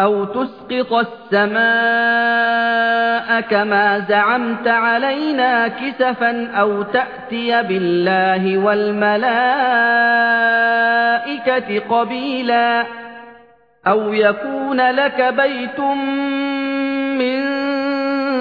أو تسقط السماء كما زعمت علينا كسفا أو تأتي بالله والملائكة قبيلا أو يكون لك بيت من